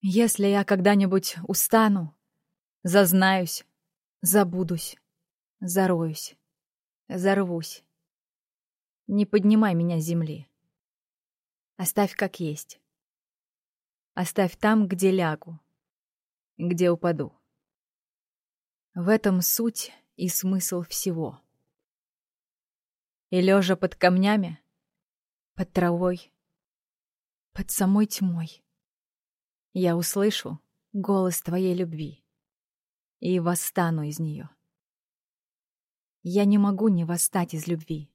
Если я когда-нибудь устану, зазнаюсь, забудусь, зароюсь, зарвусь, не поднимай меня с земли. Оставь как есть. Оставь там, где лягу, где упаду. В этом суть и смысл всего. И лежа под камнями, под травой, под самой тьмой, я услышу голос твоей любви и восстану из нее. Я не могу не восстать из любви.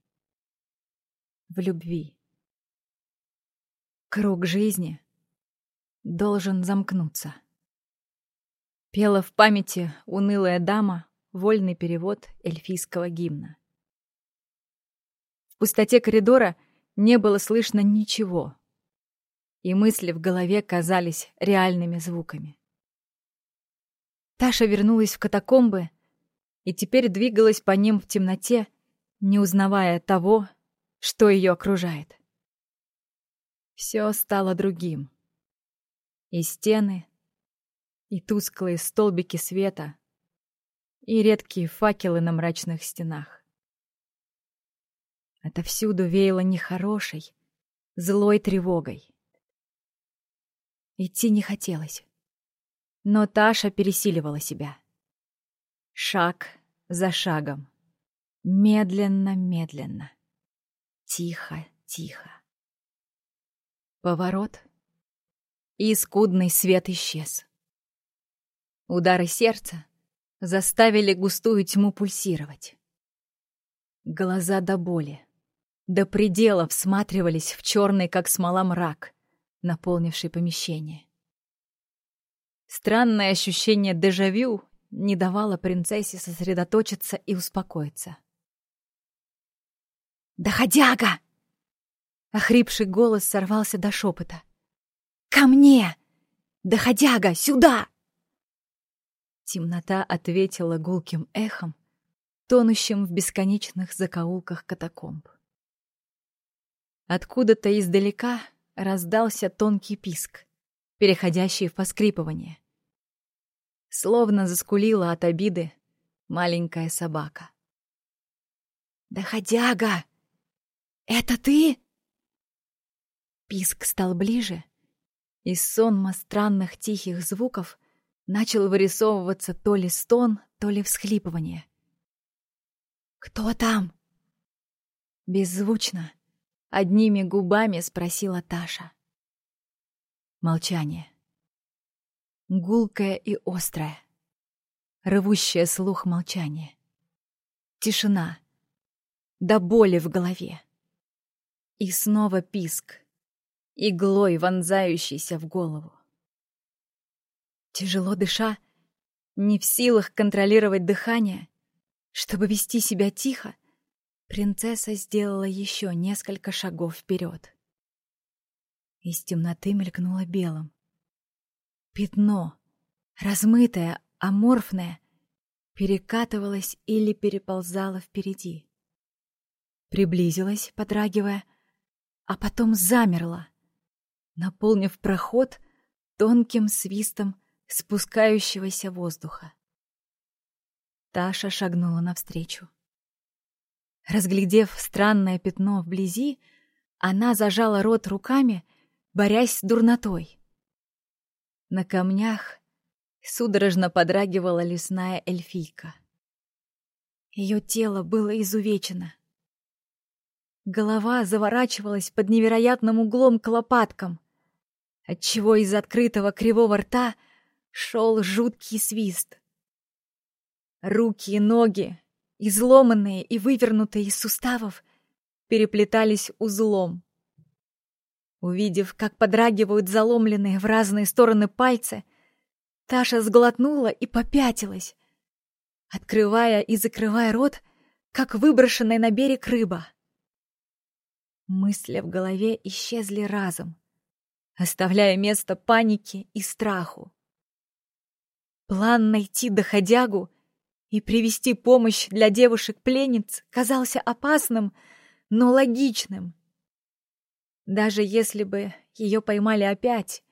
В любви. Круг жизни должен замкнуться. Пела в памяти унылая дама вольный перевод эльфийского гимна. В пустоте коридора не было слышно ничего, и мысли в голове казались реальными звуками. Таша вернулась в катакомбы и теперь двигалась по ним в темноте, не узнавая того, что ее окружает. Все стало другим. И стены, и тусклые столбики света, и редкие факелы на мрачных стенах. Отовсюду веяло нехорошей, злой тревогой. Идти не хотелось. Но Таша пересиливала себя. Шаг за шагом. Медленно-медленно. Тихо-тихо. Поворот. И скудный свет исчез. Удары сердца заставили густую тьму пульсировать. Глаза до боли, до предела всматривались в черный, как смола, мрак, наполнивший помещение. Странное ощущение дежавю не давало принцессе сосредоточиться и успокоиться. «Доходяга!» Охрипший голос сорвался до шепота. «Ко мне! Доходяга, сюда!» Темнота ответила гулким эхом, тонущим в бесконечных закоулках катакомб. Откуда-то издалека раздался тонкий писк, переходящий в поскрипывание. Словно заскулила от обиды маленькая собака. «Доходяга! Это ты?» Писк стал ближе, и сонма странных тихих звуков начал вырисовываться то ли стон, то ли всхлипывание. «Кто там?» Беззвучно, одними губами спросила Таша. Молчание. Гулкое и острое. Рвущее слух молчание. Тишина. До боли в голове. И снова писк, иглой вонзающийся в голову. Тяжело дыша, не в силах контролировать дыхание, чтобы вести себя тихо, принцесса сделала еще несколько шагов вперед. Из темноты мелькнуло белым. Пятно, размытое, аморфное, перекатывалось или переползало впереди. Приблизилась, подрагивая, а потом замерла, наполнив проход тонким свистом спускающегося воздуха. Таша шагнула навстречу. Разглядев странное пятно вблизи, она зажала рот руками борясь с дурнотой. На камнях судорожно подрагивала лесная эльфийка. Ее тело было изувечено. Голова заворачивалась под невероятным углом к лопаткам, отчего из открытого кривого рта шел жуткий свист. Руки и ноги, изломанные и вывернутые из суставов, переплетались узлом. Увидев, как подрагивают заломленные в разные стороны пальцы, Таша сглотнула и попятилась, открывая и закрывая рот, как выброшенная на берег рыба. Мысли в голове исчезли разом, оставляя место панике и страху. План найти доходягу и привести помощь для девушек-пленниц казался опасным, но логичным — даже если бы ее поймали опять,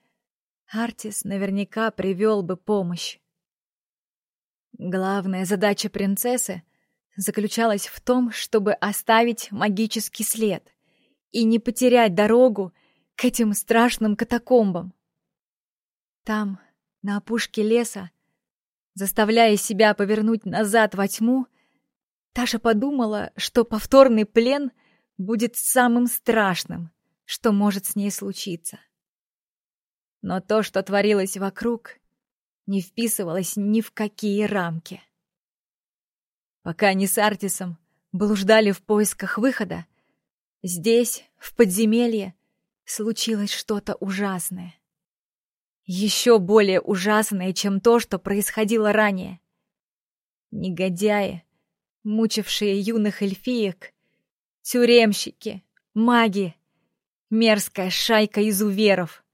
Артис наверняка привел бы помощь. Главная задача принцессы заключалась в том, чтобы оставить магический след и не потерять дорогу к этим страшным катакомбам. Там, на опушке леса, заставляя себя повернуть назад во тьму, Таша подумала, что повторный плен будет самым страшным, что может с ней случиться. Но то, что творилось вокруг, не вписывалось ни в какие рамки. Пока они с Артисом блуждали в поисках выхода, здесь, в подземелье, случилось что-то ужасное. Еще более ужасное, чем то, что происходило ранее. Негодяи, мучившие юных эльфиек, тюремщики, маги, мерзкая шайка изуверов.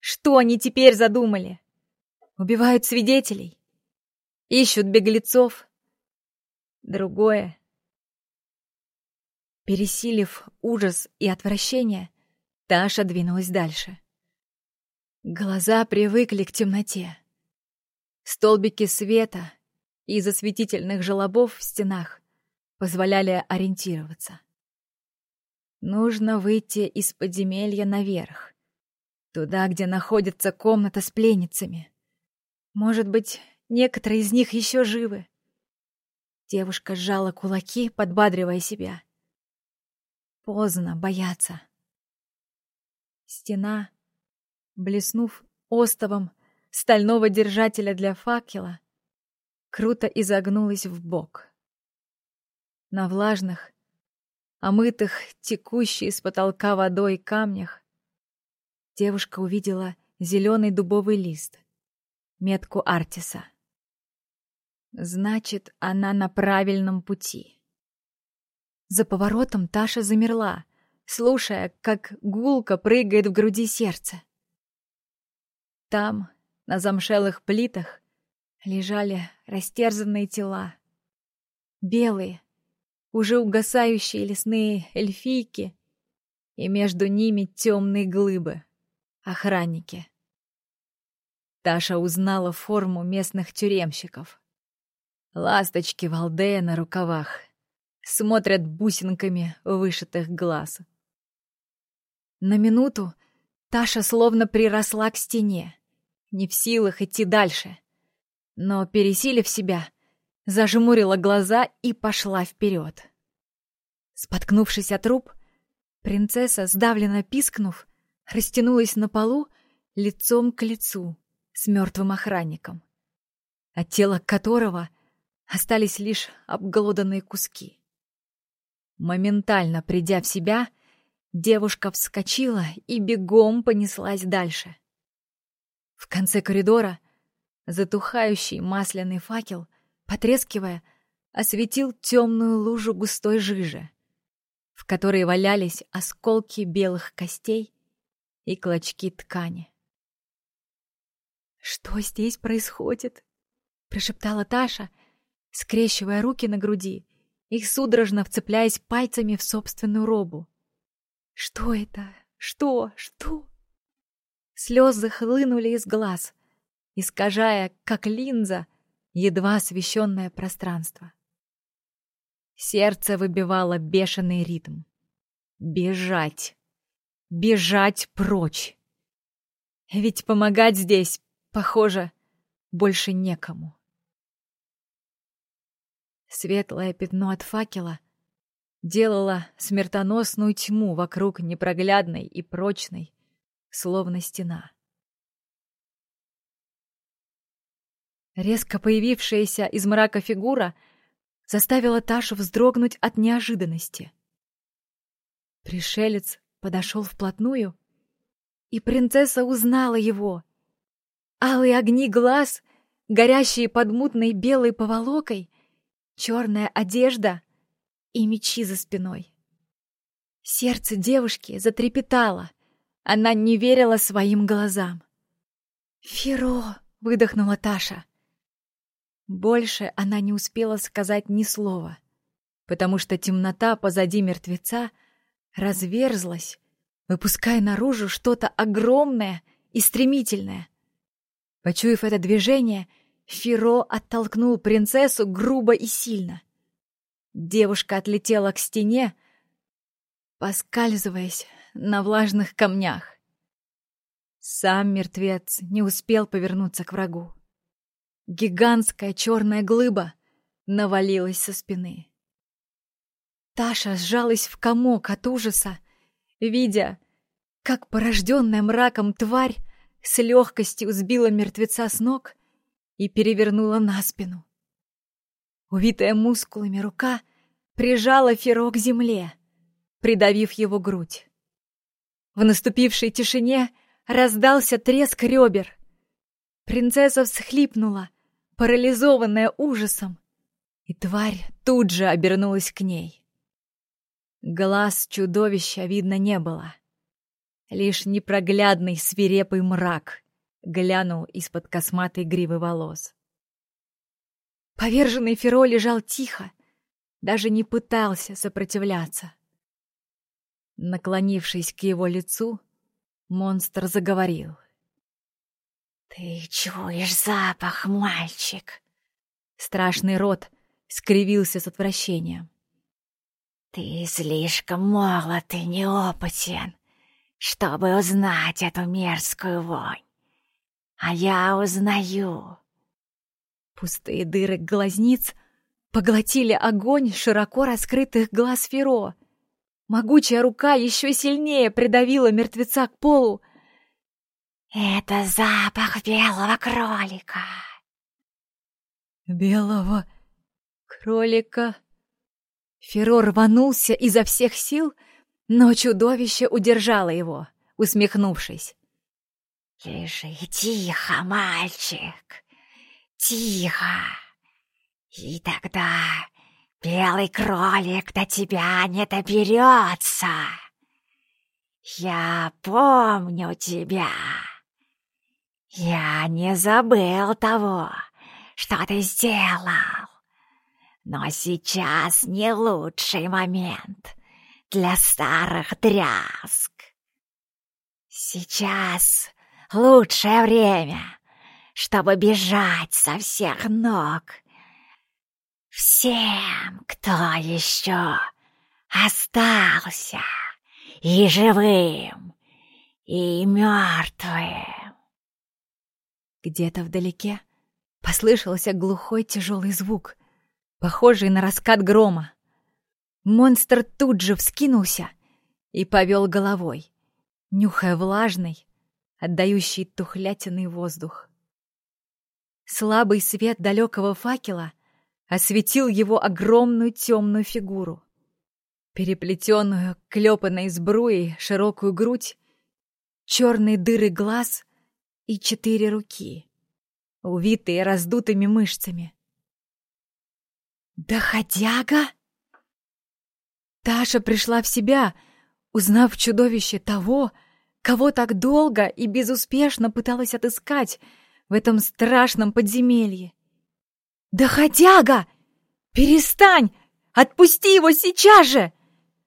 Что они теперь задумали? Убивают свидетелей? Ищут беглецов? Другое. Пересилив ужас и отвращение, Таша двинулась дальше. Глаза привыкли к темноте. Столбики света из осветительных желобов в стенах позволяли ориентироваться. Нужно выйти из подземелья наверх, туда, где находится комната с пленницами. Может быть, некоторые из них еще живы. Девушка сжала кулаки, подбадривая себя. Поздно бояться. Стена, блеснув остовом стального держателя для факела, круто изогнулась в бок. На влажных, омытых, текущей с потолка водой камнях, девушка увидела зеленый дубовый лист, метку Артиса. Значит, она на правильном пути. За поворотом Таша замерла, слушая, как гулко прыгает в груди сердце. Там, на замшелых плитах, лежали растерзанные тела. Белые, уже угасающие лесные эльфийки, и между ними темные глыбы, охранники. Таша узнала форму местных тюремщиков. Ласточки Валдея на рукавах смотрят бусинками вышитых глаз. На минуту Таша словно приросла к стене, не в силах идти дальше. Но, пересилив себя, зажмурила глаза и пошла вперед. Споткнувшись от труп, принцесса, сдавленно пискнув, растянулась на полу лицом к лицу с мертвым охранником, от тела которого остались лишь обглоданные куски. Моментально придя в себя, Девушка вскочила и бегом понеслась дальше. В конце коридора затухающий масляный факел, потрескивая, осветил темную лужу густой жижи, в которой валялись осколки белых костей и клочки ткани. «Что здесь происходит?» — прошептала Таша, скрещивая руки на груди и судорожно вцепляясь пальцами в собственную робу. Что это? Что? Что? Слезы хлынули из глаз, искажая, как линза, едва освещенное пространство. Сердце выбивало бешеный ритм. Бежать! Бежать прочь! Ведь помогать здесь, похоже, больше некому. Светлое пятно от факела — делала смертоносную тьму вокруг непроглядной и прочной, словно стена. Резко появившаяся из мрака фигура заставила Ташу вздрогнуть от неожиданности. Пришелец подошел вплотную, и принцесса узнала его. Алые огни глаз, горящие под мутной белой поволокой, черная одежда — и мечи за спиной. Сердце девушки затрепетало. Она не верила своим глазам. «Феро!» — выдохнула Таша. Больше она не успела сказать ни слова, потому что темнота позади мертвеца разверзлась, выпуская наружу что-то огромное и стремительное, Почуяв это движение, Фиро оттолкнул принцессу грубо и сильно. Девушка отлетела к стене, поскальзываясь на влажных камнях. Сам мертвец не успел повернуться к врагу. Гигантская черная глыба навалилась со спины. Таша сжалась в комок от ужаса, видя, как порожденная мраком тварь с легкостью сбила мертвеца с ног и перевернула на спину. Увитая мускулами рука прижала Феро к земле, придавив его грудь. В наступившей тишине раздался треск ребер. Принцесса всхлипнула, парализованная ужасом, и тварь тут же обернулась к ней. Глаз чудовища видно не было. Лишь непроглядный свирепый мрак глянул из-под косматой гривы волос. Поверженный Феро лежал тихо, даже не пытался сопротивляться. Наклонившись к его лицу, монстр заговорил. «Ты чуешь запах, мальчик?» Страшный рот скривился с отвращением. «Ты слишком молод и неопытен, чтобы узнать эту мерзкую вонь. А я узнаю». Пустые дыры глазниц поглотили огонь широко раскрытых глаз Феро. Могучая рука еще сильнее придавила мертвеца к полу. «Это запах белого кролика!» «Белого кролика!» Феро рванулся изо всех сил, но чудовище удержало его, усмехнувшись. «Лежи тихо, мальчик, тихо, и тогда белый кролик до тебя не доберется. Я помню тебя. Я не забыл того, что ты сделал. Но сейчас не лучший момент для старых дрязг. Сейчас лучшее время, чтобы бежать со всех ног всем, кто еще остался и живым, и мертвым. Где-то вдалеке послышался глухой тяжелый звук, похожий на раскат грома. Монстр тут же вскинулся и повел головой, нюхая влажный, отдающий тухлятиный воздух. Слабый свет далекого факела осветил его огромную темную фигуру. Переплетенную, клепанной сбруей, широкую грудь, черные дыры глаз и четыре руки, увитые раздутыми мышцами. «Доходяга?» Таша пришла в себя, узнав чудовище того, кого так долго и безуспешно пыталась отыскать в этом страшном подземелье. «Доходяга! Перестань! Отпусти его сейчас же!»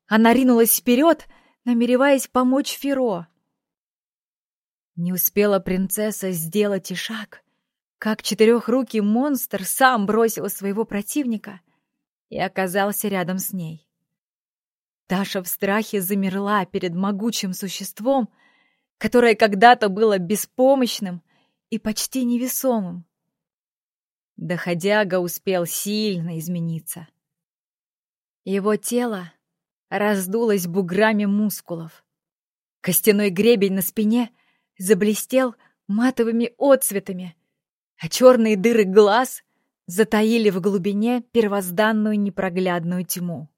Она ринулась вперед, намереваясь помочь Феро. Не успела принцесса сделать и шаг, как четырехрукий монстр сам бросил своего противника и оказался рядом с ней. Таша в страхе замерла перед могучим существом, которое когда-то было беспомощным и почти невесомым. Доходяга успел сильно измениться. Его тело раздулось буграми мускулов. Костяной гребень на спине заблестел матовыми отцветами, а черные дыры глаз затаили в глубине первозданную непроглядную тьму.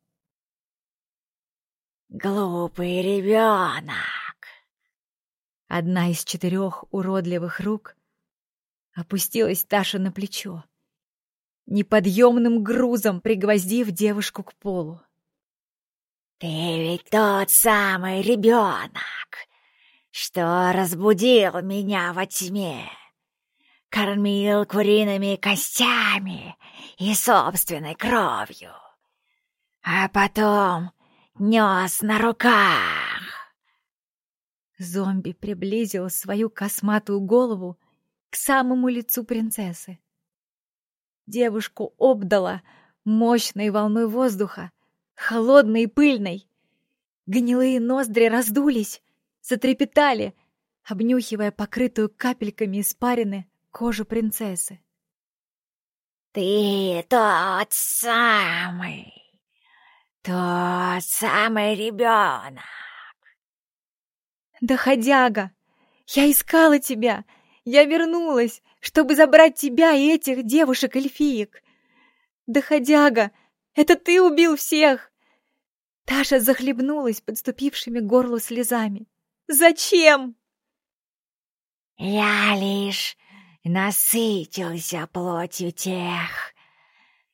«Глупый ребенок!» Одна из четырех уродливых рук опустилась Таша на плечо, неподъемным грузом пригвоздив девушку к полу. «Ты ведь тот самый ребенок, что разбудил меня во тьме, кормил куриными костями и собственной кровью, а потом нес на руках». Зомби приблизил свою косматую голову к самому лицу принцессы. Девушку обдала мощной волной воздуха, холодной и пыльной. Гнилые ноздри раздулись, затрепетали, обнюхивая покрытую капельками испарины кожу принцессы. «Ты тот самый, тот самый ребенок!» «Доходяга! Я искала тебя! Я вернулась, чтобы забрать тебя и этих девушек-эльфиек! Доходяга! Это ты убил всех!» Таша захлебнулась подступившими к горлу слезами. «Зачем?» «Я лишь насытился плотью тех,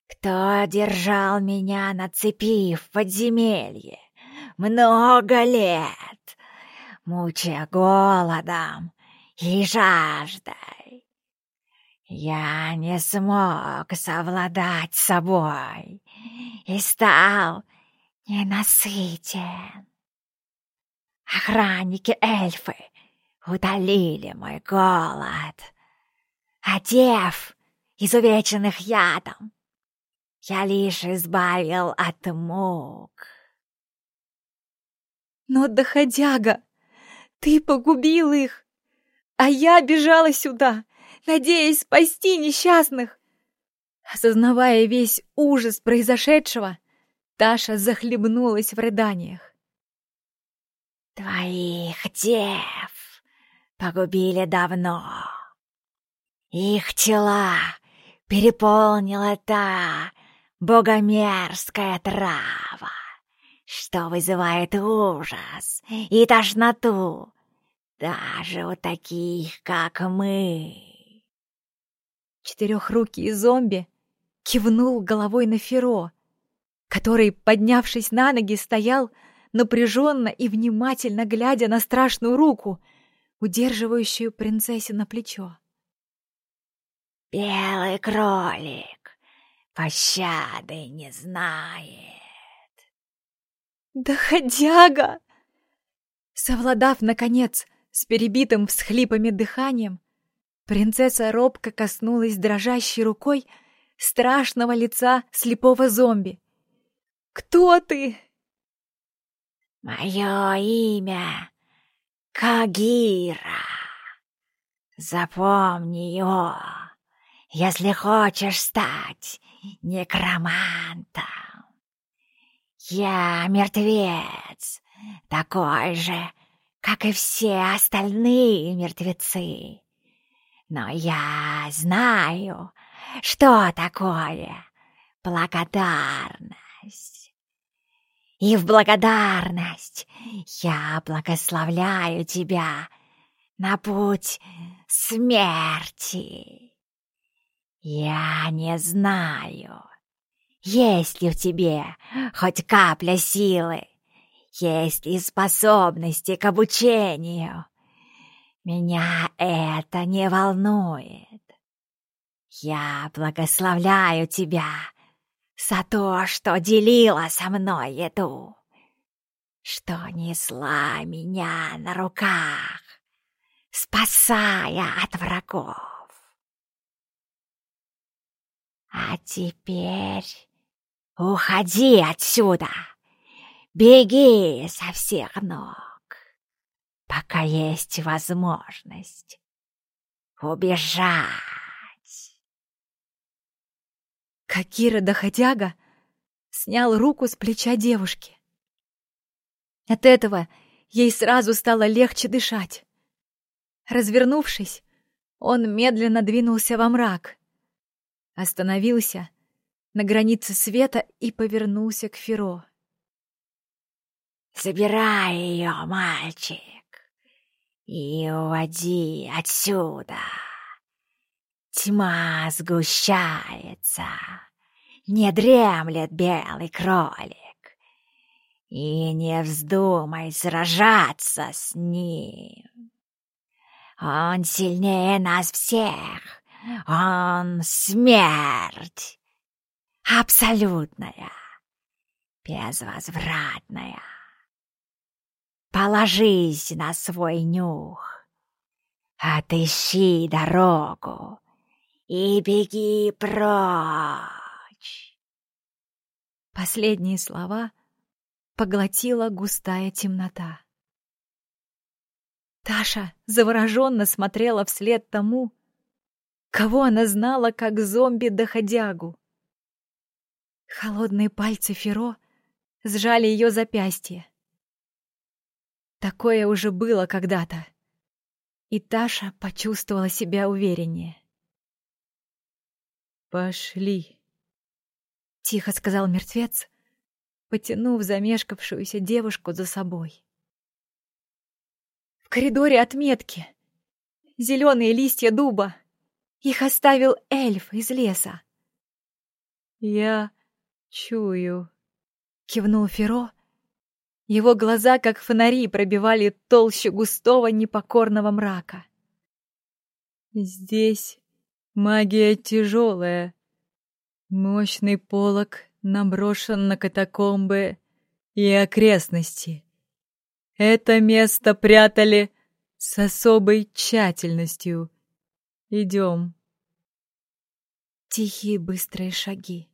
кто держал меня на цепи в подземелье много лет, мучая голодом и жаждой. Я не смог совладать собой и стал ненасытен. Охранники-эльфы утолили мой голод, одев изувеченных ядом. Я лишь избавил от мук. Но, доходяга, ты погубил их, а я бежала сюда, надеясь спасти несчастных. Осознавая весь ужас произошедшего, Таша захлебнулась в рыданиях. «Твоих дев погубили давно. Их тела переполнила та богомерзкая трава, что вызывает ужас и тошноту даже у таких, как мы. Четырехрукий зомби кивнул головой на Феро, который, поднявшись на ноги, стоял напряженно и внимательно глядя на страшную руку, удерживающую принцессе на плечо. «Белый кролик пощады не знает». «Доходяга!» Совладав, наконец, с перебитым всхлипами дыханием, принцесса робко коснулась дрожащей рукой страшного лица слепого зомби. «Кто ты?» «Мое имя Кагира. Запомни его, если хочешь стать некромантом. Я мертвец, такой же, как и все остальные мертвецы. Но я знаю, что такое благодарность. И в благодарность я благословляю тебя на путь смерти. Я не знаю, есть ли в тебе хоть капля силы, есть ли способности к обучению. Меня это не волнует. Я благословляю тебя за то, что делила со мной еду, что несла меня на руках, спасая от врагов. А теперь уходи отсюда, беги со всех ног, пока есть возможность убежать. Какира доходяга снял руку с плеча девушки. От этого ей сразу стало легче дышать. Развернувшись, он медленно двинулся во мрак, остановился на границе света и повернулся к Феро. «Забирай ее, мальчик, и уводи отсюда!» Тьма сгущается, не дремлет белый кролик. И не вздумай сражаться с ним. Он сильнее нас всех. Он смерть. Абсолютная, безвозвратная. Положись на свой нюх. Отыщи дорогу и беги прочь. Последние слова поглотила густая темнота. Таша завороженно смотрела вслед тому, кого она знала как зомби-доходягу. Холодные пальцы Феро сжали ее запястье. Такое уже было когда-то. И Таша почувствовала себя увереннее. «Пошли», — тихо сказал мертвец, потянув замешкавшуюся девушку за собой. В коридоре отметки. Зеленые листья дуба. Их оставил эльф из леса. «Я чую», — кивнул Феро. Его глаза, как фонари, пробивали толщу густого непокорного мрака. «Здесь магия тяжелая. Мощный полог наброшен на катакомбы и окрестности. Это место прятали с особой тщательностью. Идем». Тихие быстрые шаги.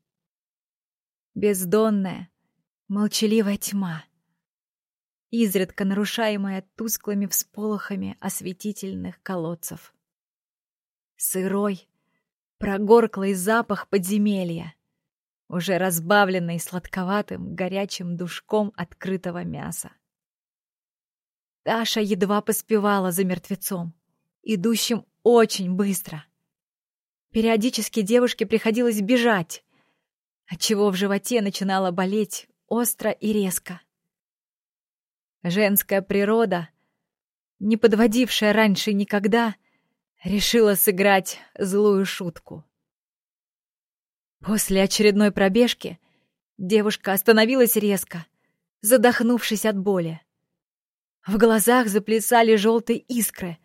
Бездонная, молчаливая тьма, изредка нарушаемая тусклыми всполохами осветительных колодцев. Сырой, прогорклый запах подземелья, уже разбавленный сладковатым горячим душком открытого мяса. Таша едва поспевала за мертвецом, идущим очень быстро. Периодически девушке приходилось бежать, отчего в животе начинало болеть остро и резко. Женская природа, не подводившая раньше никогда, решила сыграть злую шутку. После очередной пробежки девушка остановилась резко, задохнувшись от боли. В глазах заплясали желтые искры,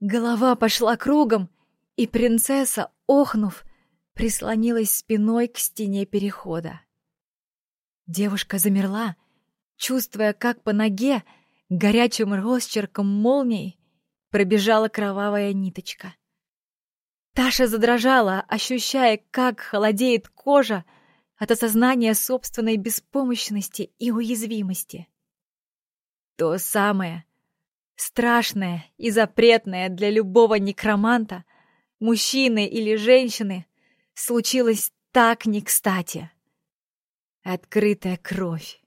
голова пошла кругом, и принцесса, охнув, прислонилась спиной к стене перехода. Девушка замерла, чувствуя, как по ноге горячим росчерком молний пробежала кровавая ниточка. Таша задрожала, ощущая, как холодеет кожа от осознания собственной беспомощности и уязвимости. То самое, страшное и запретное для любого некроманта, мужчины или женщины, случилось так не кстати. Открытая кровь.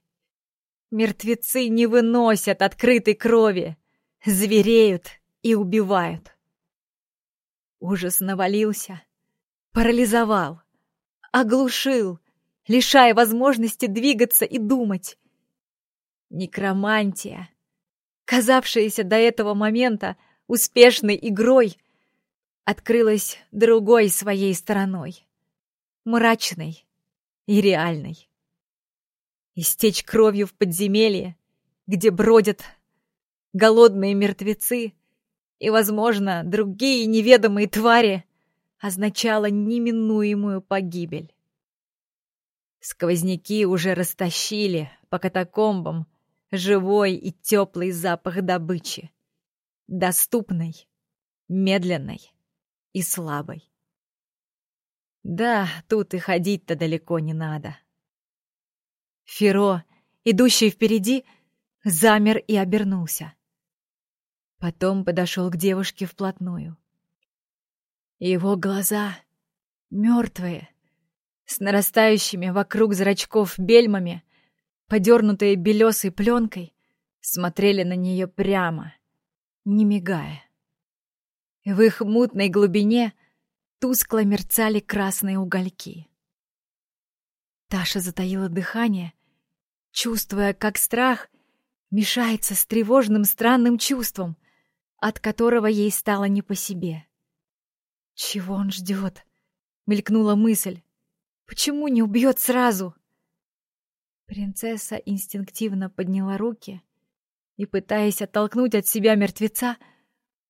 Мертвецы не выносят открытой крови, звереют и убивают. Ужас навалился, парализовал, оглушил, лишая возможности двигаться и думать. Некромантия, казавшаяся до этого момента успешной игрой, открылась другой своей стороной, мрачной и реальной. Истечь кровью в подземелье, где бродят голодные мертвецы и, возможно, другие неведомые твари, означало неминуемую погибель. Сквозняки уже растащили по катакомбам живой и теплый запах добычи, доступной, медленной и слабой. Да, тут и ходить-то далеко не надо. Феро, идущий впереди, замер и обернулся. Потом подошел к девушке вплотную. Его глаза, мертвые, с нарастающими вокруг зрачков бельмами, подернутые белесой пленкой, смотрели на нее прямо, не мигая. В их мутной глубине тускло мерцали красные угольки. Таша затаила дыхание, чувствуя, как страх мешается с тревожным странным чувством, от которого ей стало не по себе. «Чего он ждет?» — мелькнула мысль. «Почему не убьет сразу?» Принцесса инстинктивно подняла руки и, пытаясь оттолкнуть от себя мертвеца,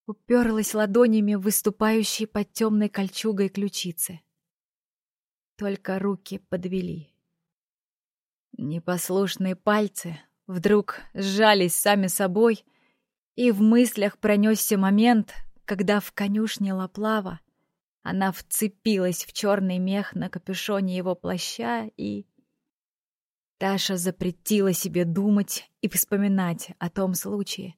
уперлась ладонями в выступающие под темной кольчугой ключицы. Только руки подвели. Непослушные пальцы вдруг сжались сами собой, и в мыслях пронесся момент, когда в конюшне Лаплава она вцепилась в черный мех на капюшоне его плаща и... Таша запретила себе думать и вспоминать о том случае.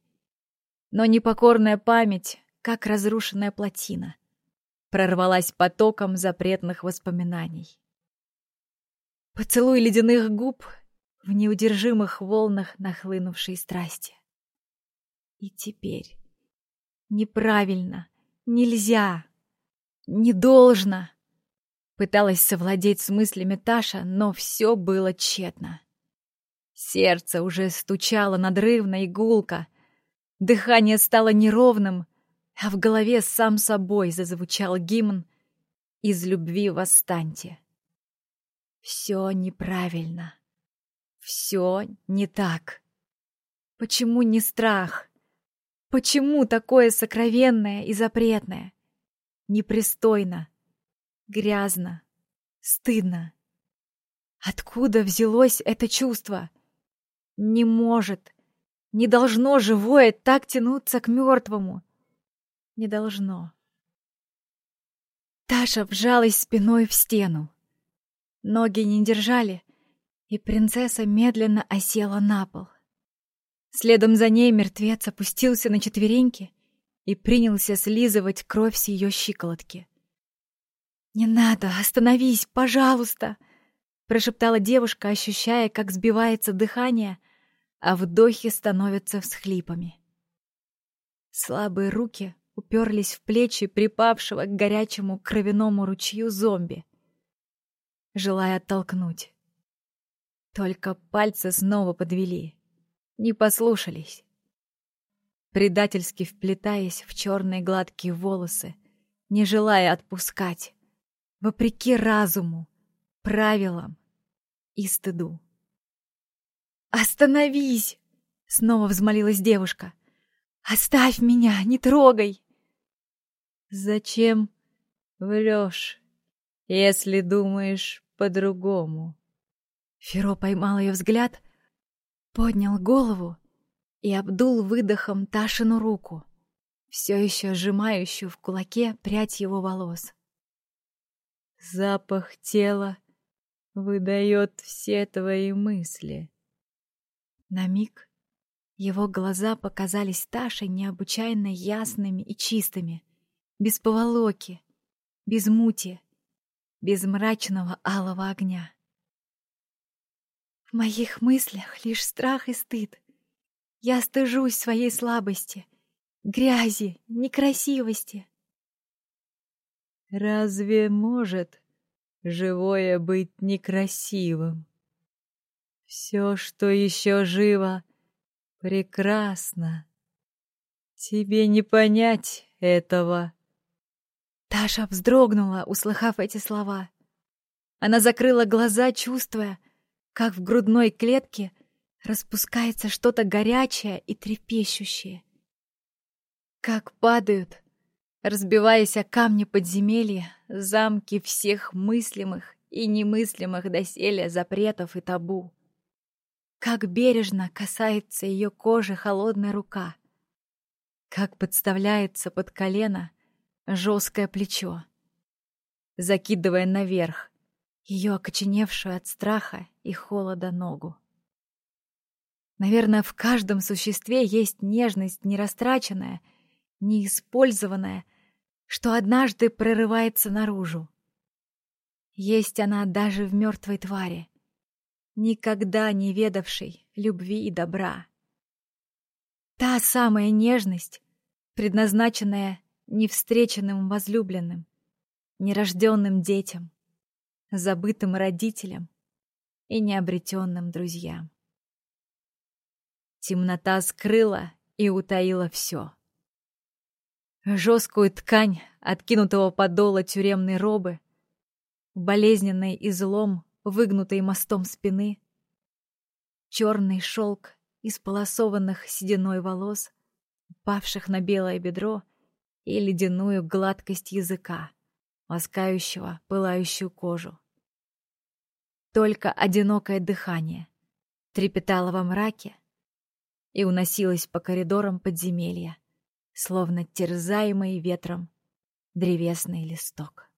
Но непокорная память, как разрушенная плотина, прорвалась потоком запретных воспоминаний. Поцелуй ледяных губ в неудержимых волнах нахлынувшей страсти. И теперь неправильно, нельзя, не должно. Пыталась совладеть с мыслями Таша, но все было тщетно. Сердце уже стучало надрывно и гулко. Дыхание стало неровным, а в голове сам собой зазвучал гимн «Из любви восстаньте». Все неправильно. Все не так. Почему не страх? Почему такое сокровенное и запретное? Непристойно, грязно, стыдно. Откуда взялось это чувство? Не может, не должно живое так тянуться к мертвому. Не должно. Таша вжалась спиной в стену. Ноги не держали, и принцесса медленно осела на пол. Следом за ней мертвец опустился на четвереньки и принялся слизывать кровь с ее щиколотки. «Не надо, остановись, пожалуйста!» прошептала девушка, ощущая, как сбивается дыхание, а вдохи становятся всхлипами. Слабые руки уперлись в плечи припавшего к горячему кровяному ручью зомби, желая оттолкнуть. Только пальцы снова подвели, не послушались. Предательски вплетаясь в черные гладкие волосы, не желая отпускать, вопреки разуму, правилам и стыду. «Остановись!» — снова взмолилась девушка. «Оставь меня, не трогай!» «Зачем врешь, если думаешь по-другому?» Феро поймал ее взгляд, поднял голову и обдул выдохом Ташину руку, все еще сжимающую в кулаке прядь его волос. Запах тела выдает все твои мысли. На миг его глаза показались Таше необычайно ясными и чистыми, без поволоки, без мути, без мрачного алого огня. В моих мыслях лишь страх и стыд. Я стыжусь своей слабости, грязи, некрасивости. Разве может живое быть некрасивым? Все, что еще живо, прекрасно. Тебе не понять этого. Таша вздрогнула, услыхав эти слова. Она закрыла глаза, чувствуя, как в грудной клетке распускается что-то горячее и трепещущее. Как падают, разбиваясь о камни подземелья, замки всех мыслимых и немыслимых доселе запретов и табу. Как бережно касается ее кожи холодная рука. Как подставляется под колено жесткое плечо, закидывая наверх ее окоченевшую от страха и холода ногу. Наверное, в каждом существе есть нежность нерастраченная, неиспользованная, что однажды прорывается наружу. Есть она даже в мертвой твари, никогда не ведавшей любви и добра. Та самая нежность, предназначенная невстреченным возлюбленным, нерожденным детям, забытым родителям и необретенным друзьям. Темнота скрыла и утаила все. Жесткую ткань откинутого подола тюремной робы, болезненный излом, выгнутый мостом спины, черный шелк исполосованных сединой волос, павших на белое бедро, и ледяную гладкость языка, ласкающего пылающую кожу. Только одинокое дыхание трепетало во мраке и уносилось по коридорам подземелья, словно терзаемый ветром древесный листок.